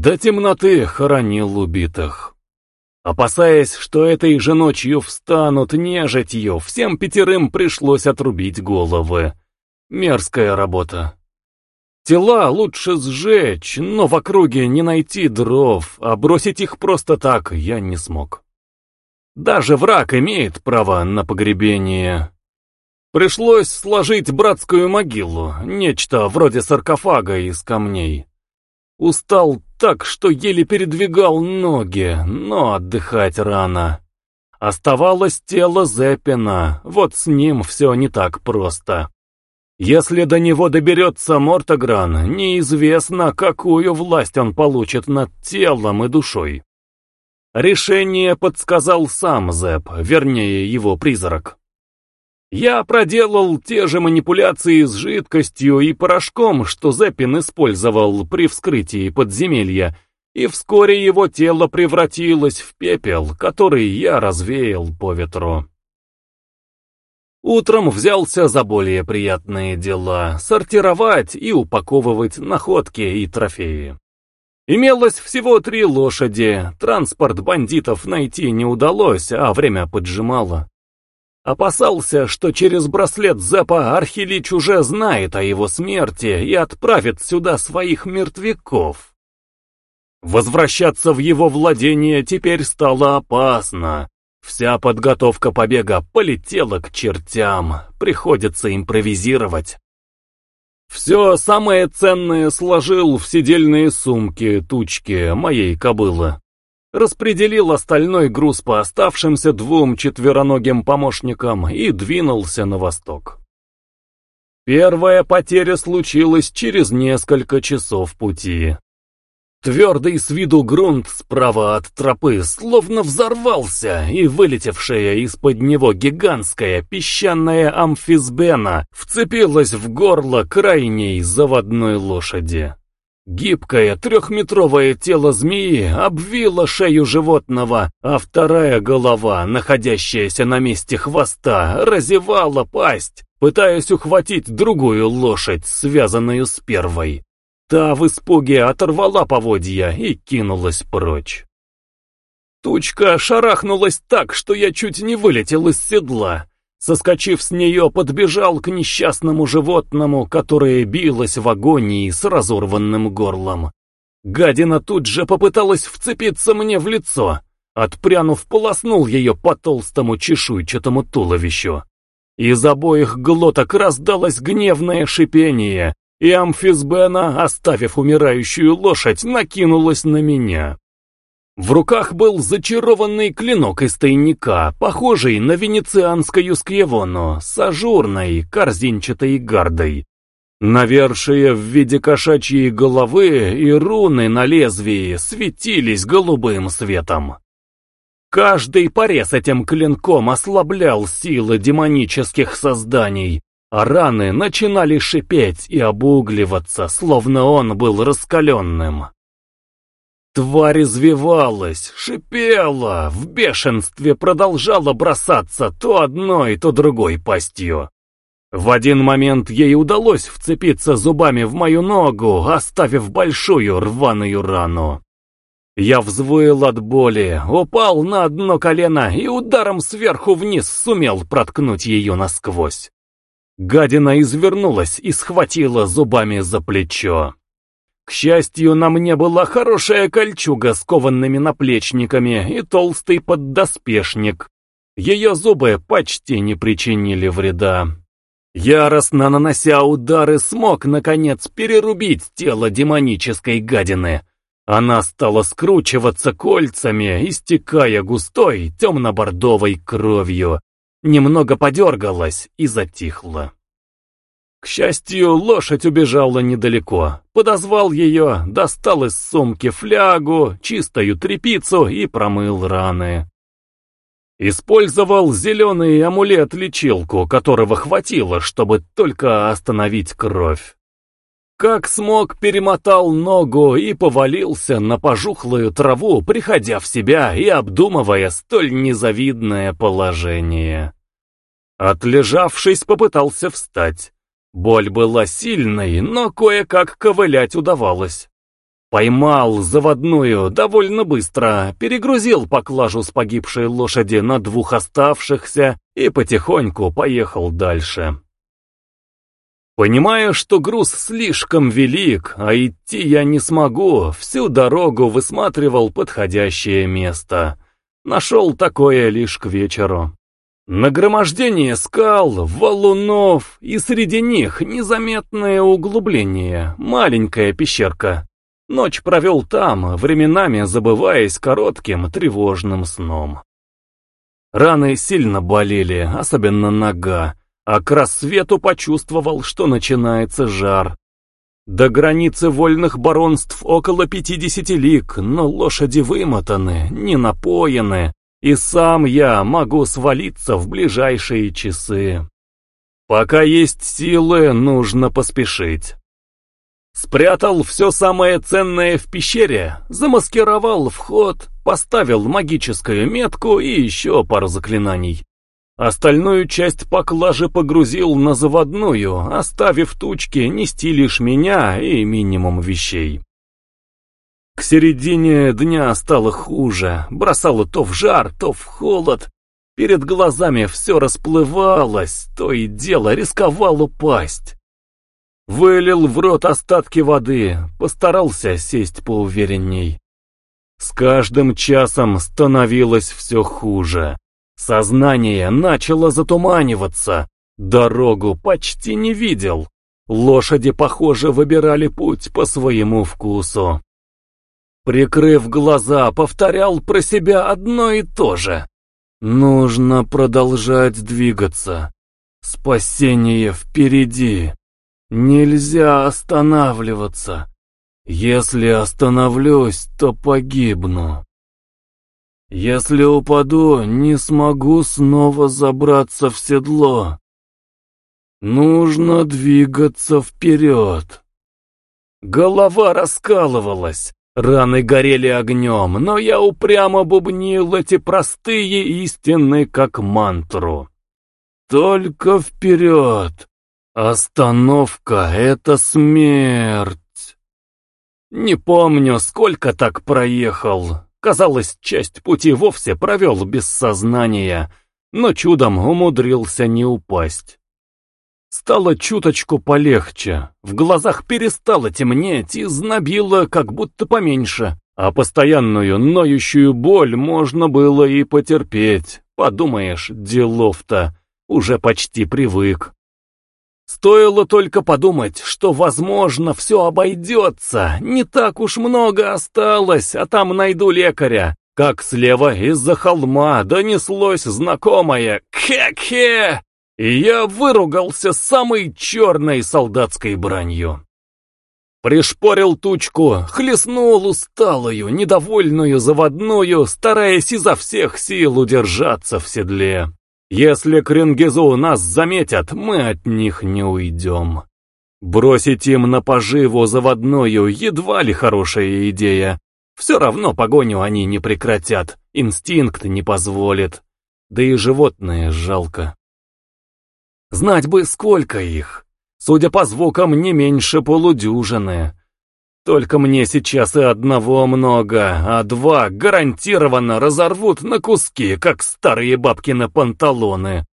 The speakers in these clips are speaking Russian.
До темноты хоронил убитых. Опасаясь, что этой же ночью встанут нежитью, всем пятерым пришлось отрубить головы. Мерзкая работа. Тела лучше сжечь, но в округе не найти дров, а бросить их просто так я не смог. Даже враг имеет право на погребение. Пришлось сложить братскую могилу, нечто вроде саркофага из камней. Устал так, что еле передвигал ноги, но отдыхать рано. Оставалось тело Зеппина, вот с ним все не так просто. Если до него доберется Мортогран, неизвестно, какую власть он получит над телом и душой. Решение подсказал сам Зэп, вернее его призрак. Я проделал те же манипуляции с жидкостью и порошком, что Зеппин использовал при вскрытии подземелья, и вскоре его тело превратилось в пепел, который я развеял по ветру. Утром взялся за более приятные дела — сортировать и упаковывать находки и трофеи. Имелось всего три лошади, транспорт бандитов найти не удалось, а время поджимало. Опасался, что через браслет Зепа Архилич уже знает о его смерти и отправит сюда своих мертвяков. Возвращаться в его владение теперь стало опасно. Вся подготовка побега полетела к чертям, приходится импровизировать. Все самое ценное сложил в сидельные сумки, тучки моей кобылы. Распределил остальной груз по оставшимся двум четвероногим помощникам и двинулся на восток. Первая потеря случилась через несколько часов пути. Твердый с виду грунт справа от тропы словно взорвался, и вылетевшая из-под него гигантская песчаная амфисбена вцепилась в горло крайней заводной лошади. Гибкое трехметровое тело змеи обвило шею животного, а вторая голова, находящаяся на месте хвоста, разевала пасть, пытаясь ухватить другую лошадь, связанную с первой. Та в испуге оторвала поводья и кинулась прочь. Тучка шарахнулась так, что я чуть не вылетел из седла. Соскочив с нее, подбежал к несчастному животному, которое билось в агонии с разорванным горлом. Гадина тут же попыталась вцепиться мне в лицо. Отпрянув, полоснул ее по толстому чешуйчатому туловищу. Из обоих глоток раздалось гневное шипение, и Амфисбена, оставив умирающую лошадь, накинулась на меня. В руках был зачарованный клинок из тайника, похожий на венецианскую скьевону, с ажурной, корзинчатой гардой. Навершие в виде кошачьей головы и руны на лезвии светились голубым светом. Каждый порез этим клинком ослаблял силы демонических созданий, а раны начинали шипеть и обугливаться, словно он был раскаленным. Тварь извивалась, шипела, в бешенстве продолжала бросаться то одной, то другой пастью. В один момент ей удалось вцепиться зубами в мою ногу, оставив большую рваную рану. Я взвыл от боли, упал на одно колено и ударом сверху вниз сумел проткнуть ее насквозь. Гадина извернулась и схватила зубами за плечо. К счастью, на мне была хорошая кольчуга с кованными наплечниками и толстый поддоспешник. Ее зубы почти не причинили вреда. Яростно нанося удары, смог, наконец, перерубить тело демонической гадины. Она стала скручиваться кольцами, истекая густой темно-бордовой кровью, немного подергалась и затихла. К счастью, лошадь убежала недалеко. Подозвал ее, достал из сумки флягу, чистую тряпицу и промыл раны. Использовал зеленый амулет-лечилку, которого хватило, чтобы только остановить кровь. Как смог, перемотал ногу и повалился на пожухлую траву, приходя в себя и обдумывая столь незавидное положение. Отлежавшись, попытался встать. Боль была сильной, но кое-как ковылять удавалось. Поймал заводную довольно быстро, перегрузил поклажу с погибшей лошади на двух оставшихся и потихоньку поехал дальше. Понимая, что груз слишком велик, а идти я не смогу, всю дорогу высматривал подходящее место. Нашел такое лишь к вечеру. Нагромождение скал, валунов, и среди них незаметное углубление, маленькая пещерка. Ночь провел там, временами забываясь коротким тревожным сном. Раны сильно болели, особенно нога, а к рассвету почувствовал, что начинается жар. До границы вольных баронств около пятидесяти лиг, но лошади вымотаны, не напоены, и сам я могу свалиться в ближайшие часы. Пока есть силы, нужно поспешить. Спрятал все самое ценное в пещере, замаскировал вход, поставил магическую метку и еще пару заклинаний. Остальную часть поклажи погрузил на заводную, оставив тучки нести лишь меня и минимум вещей. К середине дня стало хуже, бросало то в жар, то в холод. Перед глазами все расплывалось, то и дело рисковал упасть. Вылил в рот остатки воды, постарался сесть поуверенней. С каждым часом становилось все хуже. Сознание начало затуманиваться, дорогу почти не видел. Лошади, похоже, выбирали путь по своему вкусу. Прикрыв глаза, повторял про себя одно и то же. Нужно продолжать двигаться. Спасение впереди. Нельзя останавливаться. Если остановлюсь, то погибну. Если упаду, не смогу снова забраться в седло. Нужно двигаться вперед. Голова раскалывалась. Раны горели огнем, но я упрямо бубнил эти простые истины как мантру. Только вперед! Остановка — это смерть! Не помню, сколько так проехал. Казалось, часть пути вовсе провел без сознания, но чудом умудрился не упасть. Стало чуточку полегче, в глазах перестало темнеть и знобило как будто поменьше, а постоянную ноющую боль можно было и потерпеть. Подумаешь, делов-то, уже почти привык. Стоило только подумать, что, возможно, все обойдется, не так уж много осталось, а там найду лекаря. Как слева из-за холма донеслось знакомое «Кхе-кхе!» И я выругался самой черной солдатской бранью. Пришпорил тучку, хлестнул усталую, недовольную заводную, стараясь изо всех сил удержаться в седле. Если Кренгизу нас заметят, мы от них не уйдем. Бросить им на поживу заводную едва ли хорошая идея. Все равно погоню они не прекратят, инстинкт не позволит. Да и животные жалко. Знать бы, сколько их. Судя по звукам, не меньше полудюжины. Только мне сейчас и одного много, а два гарантированно разорвут на куски, как старые бабки на панталоны.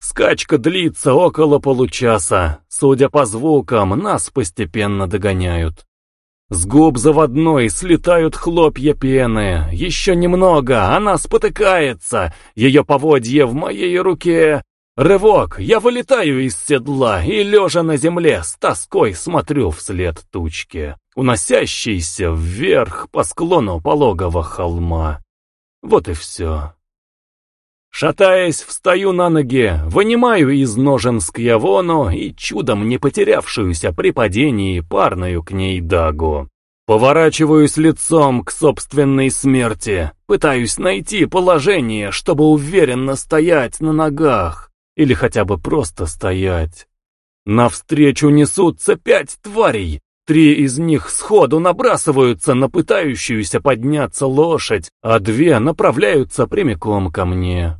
Скачка длится около получаса. Судя по звукам, нас постепенно догоняют. С губ заводной слетают хлопья пены. Еще немного, она спотыкается. Ее поводье в моей руке. Рывок, я вылетаю из седла и, лежа на земле, с тоской смотрю вслед тучки, уносящейся вверх по склону пологого холма. Вот и все. Шатаясь, встаю на ноги, вынимаю из ножен скьявону и чудом не потерявшуюся при падении парную к ней дагу. Поворачиваюсь лицом к собственной смерти, пытаюсь найти положение, чтобы уверенно стоять на ногах. Или хотя бы просто стоять. Навстречу несутся пять тварей. Три из них сходу набрасываются на пытающуюся подняться лошадь, а две направляются прямиком ко мне.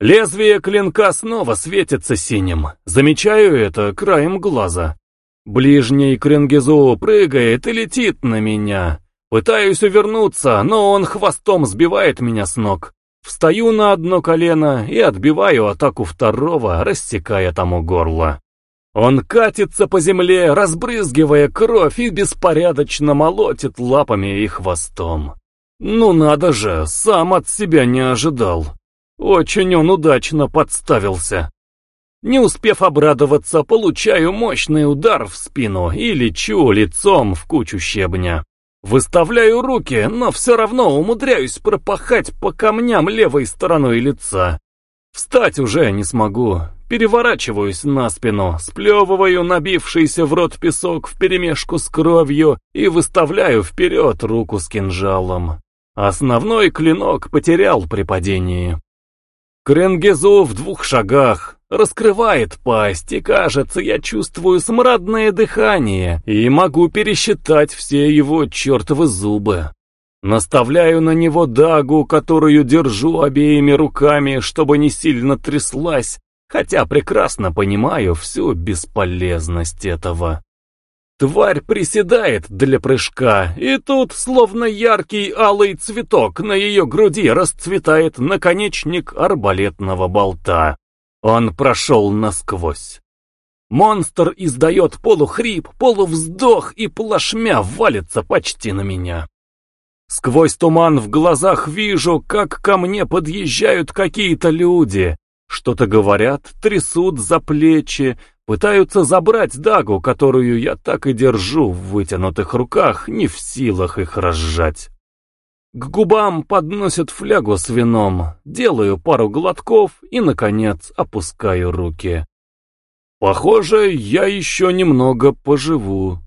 Лезвие клинка снова светится синим. Замечаю это краем глаза. Ближний Кренгизу прыгает и летит на меня. Пытаюсь увернуться, но он хвостом сбивает меня с ног. Встаю на одно колено и отбиваю атаку второго, рассекая тому горло. Он катится по земле, разбрызгивая кровь и беспорядочно молотит лапами и хвостом. Ну надо же, сам от себя не ожидал. Очень он удачно подставился. Не успев обрадоваться, получаю мощный удар в спину и лечу лицом в кучу щебня. Выставляю руки, но все равно умудряюсь пропахать по камням левой стороной лица. Встать уже не смогу. Переворачиваюсь на спину, сплевываю набившийся в рот песок вперемешку с кровью и выставляю вперед руку с кинжалом. Основной клинок потерял при падении. Кренгезу в двух шагах, раскрывает пасть, и кажется, я чувствую смрадное дыхание и могу пересчитать все его чертовы зубы. Наставляю на него дагу, которую держу обеими руками, чтобы не сильно тряслась, хотя прекрасно понимаю всю бесполезность этого. Тварь приседает для прыжка, и тут, словно яркий алый цветок, на ее груди расцветает наконечник арбалетного болта. Он прошел насквозь. Монстр издает полухрип, полувздох и плашмя валится почти на меня. Сквозь туман в глазах вижу, как ко мне подъезжают какие-то люди. Что-то говорят, трясут за плечи, пытаются забрать дагу, которую я так и держу в вытянутых руках, не в силах их разжать. К губам подносят флягу с вином, делаю пару глотков и, наконец, опускаю руки. Похоже, я еще немного поживу.